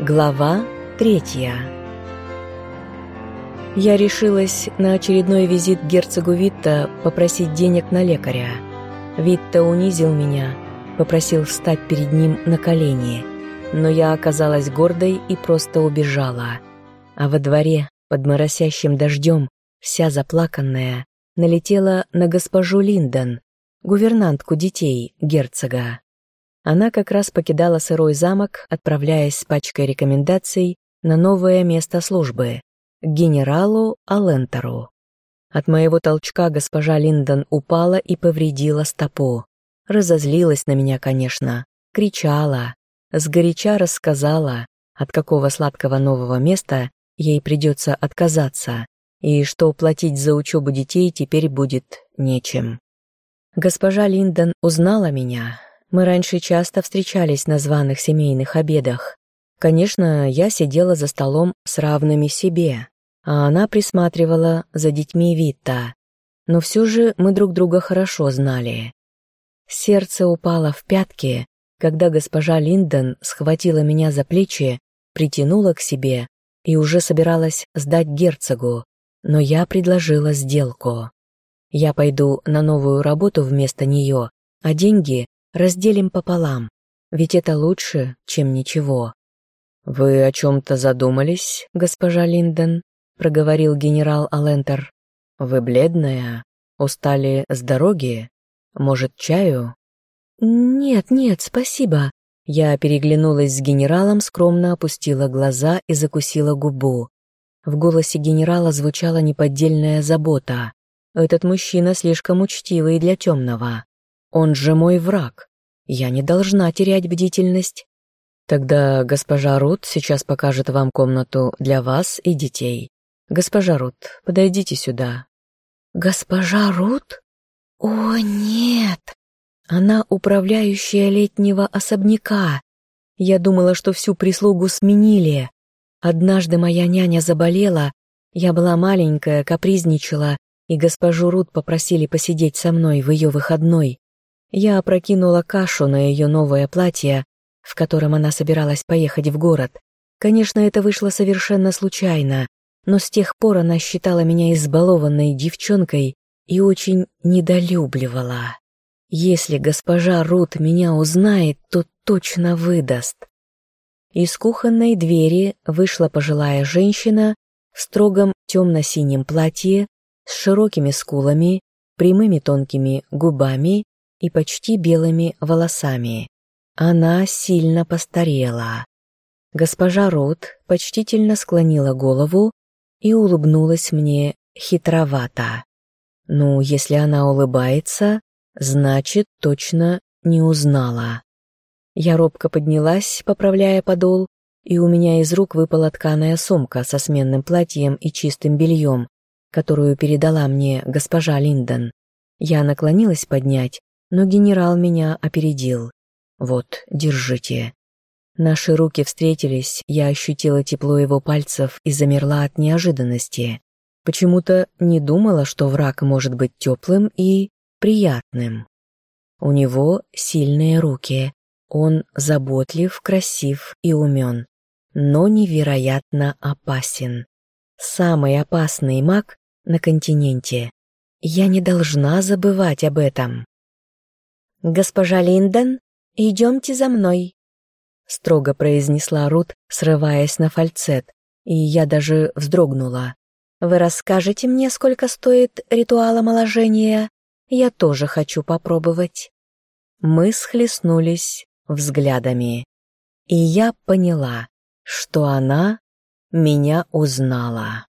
Глава третья Я решилась на очередной визит к герцогу Витта попросить денег на лекаря. Витта унизил меня, попросил встать перед ним на колени, но я оказалась гордой и просто убежала. А во дворе, под моросящим дождем, вся заплаканная, налетела на госпожу Линдон, гувернантку детей герцога. Она как раз покидала сырой замок, отправляясь с пачкой рекомендаций на новое место службы – к генералу Алентору. От моего толчка госпожа Линдон упала и повредила стопу. Разозлилась на меня, конечно, кричала, сгоряча рассказала, от какого сладкого нового места ей придется отказаться, и что платить за учебу детей теперь будет нечем. Госпожа Линдон узнала меня. Мы раньше часто встречались на званых семейных обедах. Конечно, я сидела за столом с равными себе, а она присматривала за детьми Витта. Но все же мы друг друга хорошо знали. Сердце упало в пятки, когда госпожа Линдон схватила меня за плечи, притянула к себе и уже собиралась сдать герцогу, но я предложила сделку. Я пойду на новую работу вместо нее, а деньги разделим пополам, ведь это лучше, чем ничего. «Вы о чем-то задумались, госпожа Линдон?» — проговорил генерал Алентер. «Вы бледная? Устали с дороги? Может, чаю?» «Нет, нет, спасибо». Я переглянулась с генералом, скромно опустила глаза и закусила губу. В голосе генерала звучала неподдельная забота. Этот мужчина слишком учтивый для темного. Он же мой враг. Я не должна терять бдительность. Тогда госпожа Рут сейчас покажет вам комнату для вас и детей. Госпожа Рут, подойдите сюда. Госпожа Рут? О, нет! Она управляющая летнего особняка. Я думала, что всю прислугу сменили. Однажды моя няня заболела, я была маленькая, капризничала, и госпожу Рут попросили посидеть со мной в ее выходной. Я опрокинула кашу на ее новое платье, в котором она собиралась поехать в город. Конечно, это вышло совершенно случайно, но с тех пор она считала меня избалованной девчонкой и очень недолюбливала. Если госпожа Рут меня узнает, то точно выдаст. Из кухонной двери вышла пожилая женщина в строгом темно-синем платье с широкими скулами, прямыми тонкими губами и почти белыми волосами. Она сильно постарела. Госпожа Рот почтительно склонила голову и улыбнулась мне хитровато. Ну, если она улыбается, значит, точно не узнала. Я робко поднялась, поправляя подол, и у меня из рук выпала тканая сумка со сменным платьем и чистым бельем, которую передала мне госпожа Линдон. Я наклонилась поднять, но генерал меня опередил. «Вот, держите». Наши руки встретились, я ощутила тепло его пальцев и замерла от неожиданности. Почему-то не думала, что враг может быть теплым и приятным. У него сильные руки, он заботлив, красив и умен, но невероятно опасен. Самый опасный маг на континенте. Я не должна забывать об этом. «Госпожа Линдон, идемте за мной», — строго произнесла Рут, срываясь на фальцет, и я даже вздрогнула. «Вы расскажете мне, сколько стоит ритуал омоложения? Я тоже хочу попробовать». Мы схлестнулись взглядами, и я поняла, что она меня узнала.